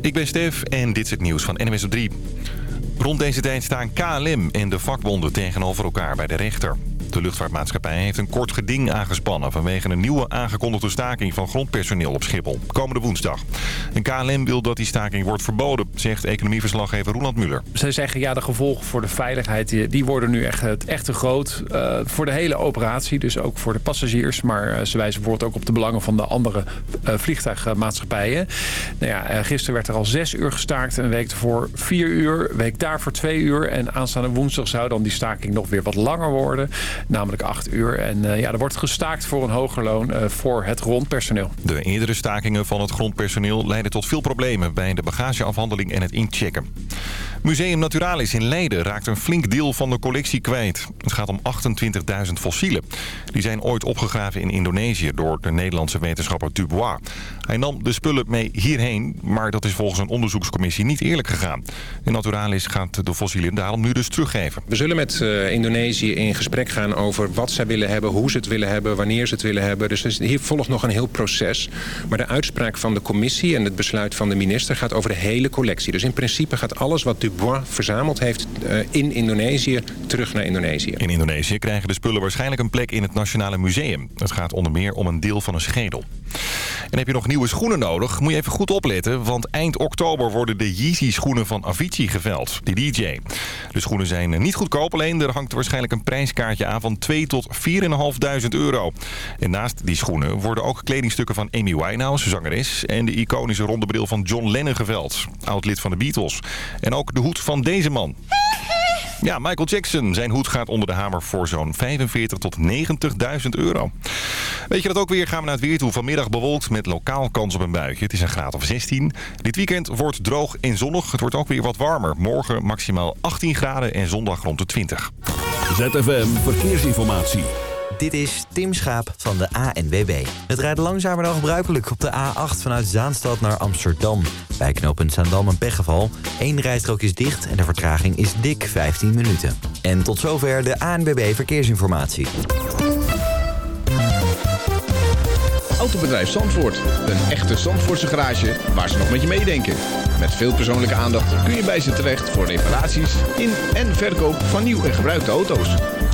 Ik ben Stef en dit is het nieuws van NMS op 3. Rond deze tijd staan KLM en de vakbonden tegenover elkaar bij de rechter. De luchtvaartmaatschappij heeft een kort geding aangespannen... vanwege een nieuwe aangekondigde staking van grondpersoneel op Schiphol. Komende woensdag. En KLM wil dat die staking wordt verboden... zegt economieverslaggever Roland Muller. Zij zeggen ja, de gevolgen voor de veiligheid die, worden nu echt, echt te groot. Uh, voor de hele operatie, dus ook voor de passagiers. Maar uh, ze wijzen bijvoorbeeld ook op de belangen van de andere uh, vliegtuigmaatschappijen. Nou ja, gisteren werd er al zes uur gestaakt. Een week ervoor vier uur. Een week daarvoor twee uur. En aanstaande woensdag zou dan die staking nog weer wat langer worden namelijk acht uur. En uh, ja, er wordt gestaakt voor een hoger loon uh, voor het grondpersoneel. De eerdere stakingen van het grondpersoneel leiden tot veel problemen... bij de bagageafhandeling en het inchecken. Museum Naturalis in Leiden raakt een flink deel van de collectie kwijt. Het gaat om 28.000 fossielen. Die zijn ooit opgegraven in Indonesië door de Nederlandse wetenschapper Dubois. Hij nam de spullen mee hierheen, maar dat is volgens een onderzoekscommissie niet eerlijk gegaan. En Naturalis gaat de fossielen daarom nu dus teruggeven. We zullen met uh, Indonesië in gesprek gaan over wat zij willen hebben, hoe ze het willen hebben, wanneer ze het willen hebben. Dus hier volgt nog een heel proces. Maar de uitspraak van de commissie en het besluit van de minister gaat over de hele collectie. Dus in principe gaat alles wat Dubois verzameld heeft uh, in Indonesië terug naar Indonesië. In Indonesië krijgen de spullen waarschijnlijk een plek in het Nationale Museum. Het gaat onder meer om een deel van een schedel. En heb je nog nieuwe schoenen nodig? Moet je even goed opletten, want eind oktober worden de Yeezy schoenen van Avicii geveld, die DJ. De schoenen zijn niet goedkoop, alleen er hangt waarschijnlijk een prijskaartje aan van 2 tot 4.500 euro. En naast die schoenen worden ook kledingstukken van Amy Winehouse, zangeres, en de iconische ronde bril van John Lennon geveld, oud-lid van de Beatles. En ook de hoed van deze man. Ja, Michael Jackson. Zijn hoed gaat onder de hamer voor zo'n 45 tot 90.000 euro. Weet je dat ook weer? Gaan we naar het weer toe. Vanmiddag bewolkt met lokaal kans op een buitje. Het is een graad of 16. Dit weekend wordt droog en zonnig. Het wordt ook weer wat warmer. Morgen maximaal 18 graden en zondag rond de 20. ZFM Verkeersinformatie. Dit is Tim Schaap van de ANWB. Het rijdt langzamer dan gebruikelijk op de A8 vanuit Zaanstad naar Amsterdam. Bij knooppunt Zaandam een pechgeval. Eén rijstrook is dicht en de vertraging is dik 15 minuten. En tot zover de ANWB Verkeersinformatie. Autobedrijf Zandvoort. Een echte Zandvoortse garage waar ze nog met je meedenken. Met veel persoonlijke aandacht kun je bij ze terecht voor reparaties in en verkoop van nieuw en gebruikte auto's.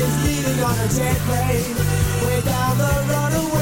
is leaving on a jet plane. Way down the runaway.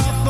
off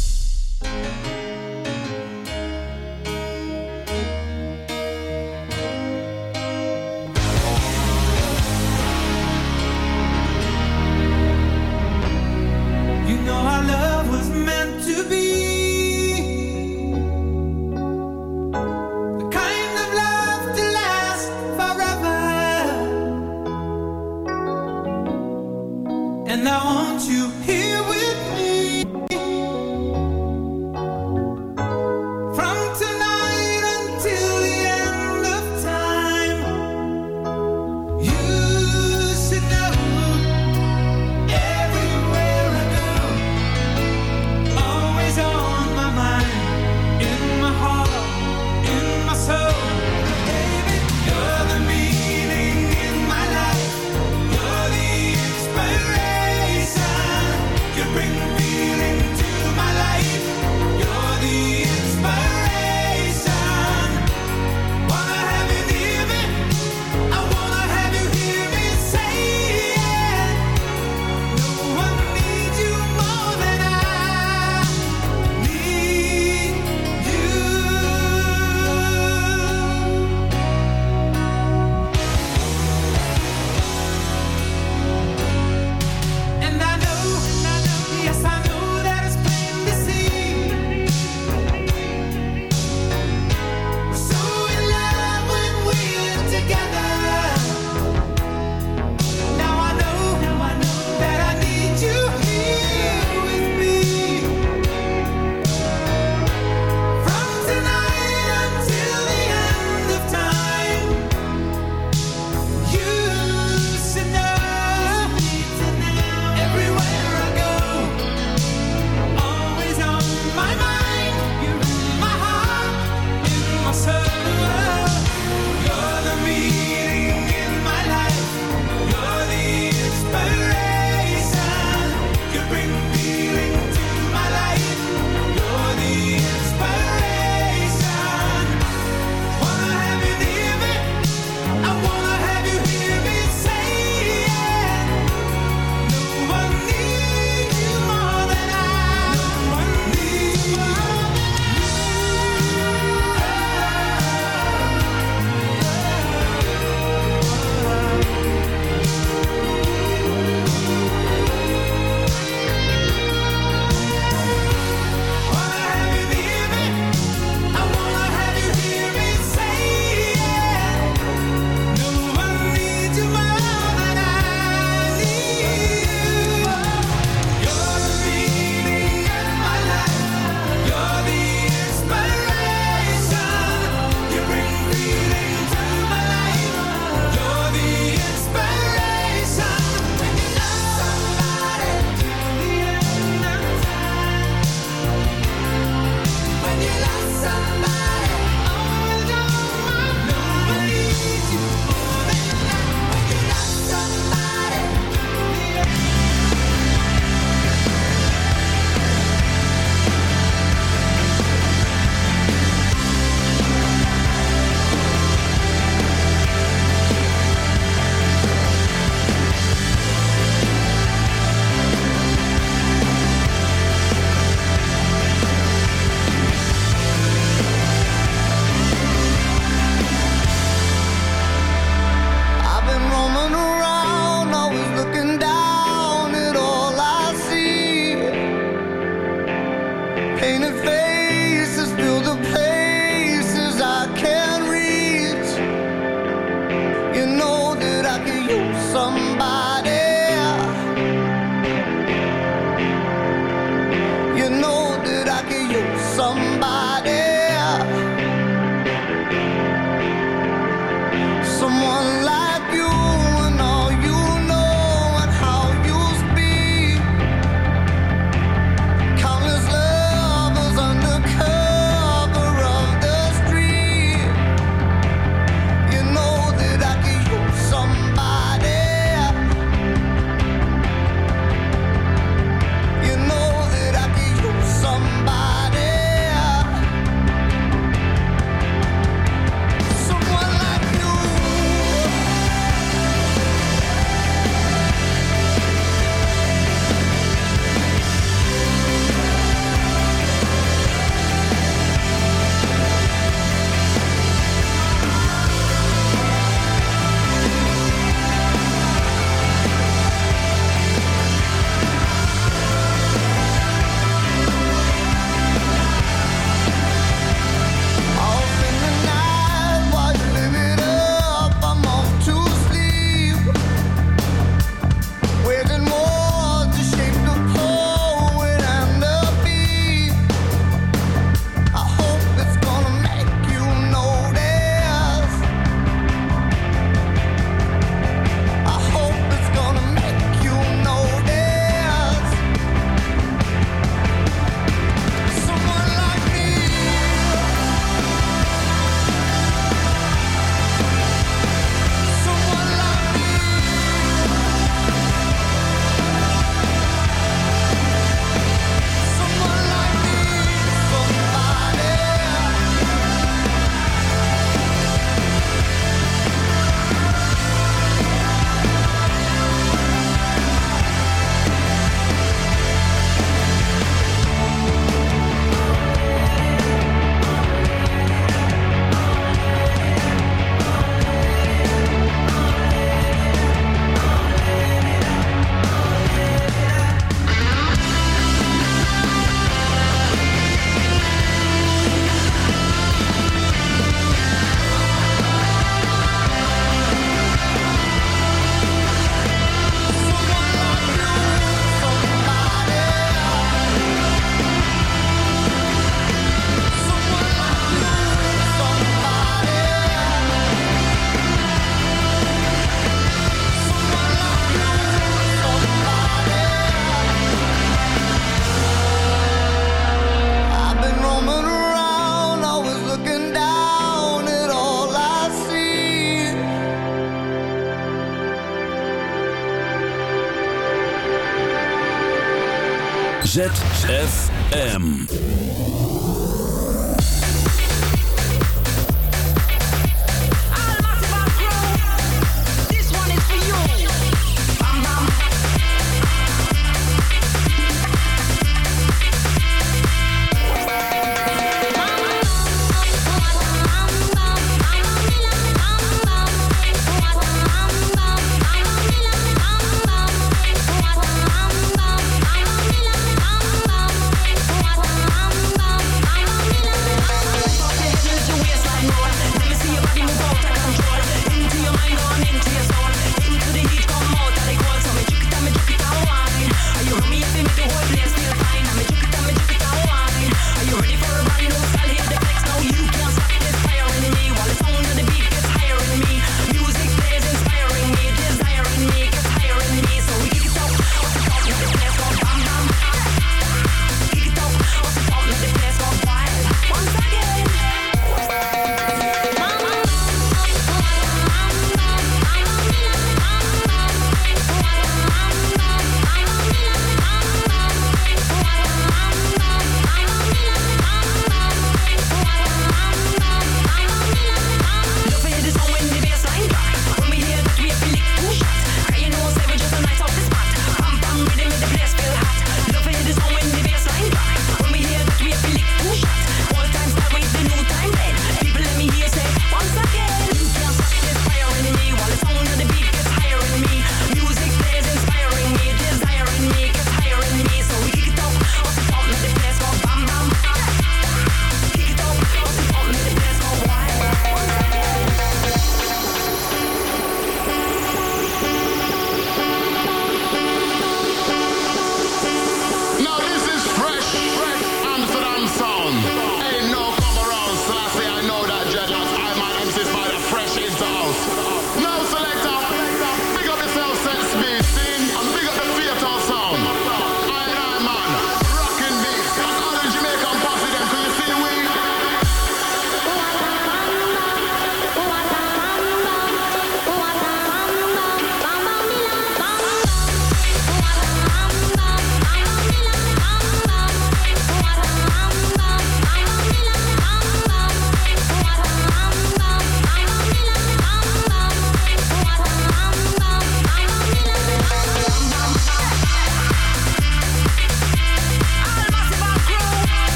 Z F M.